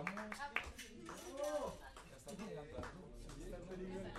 estamos. Ya estamos llegando a No, no,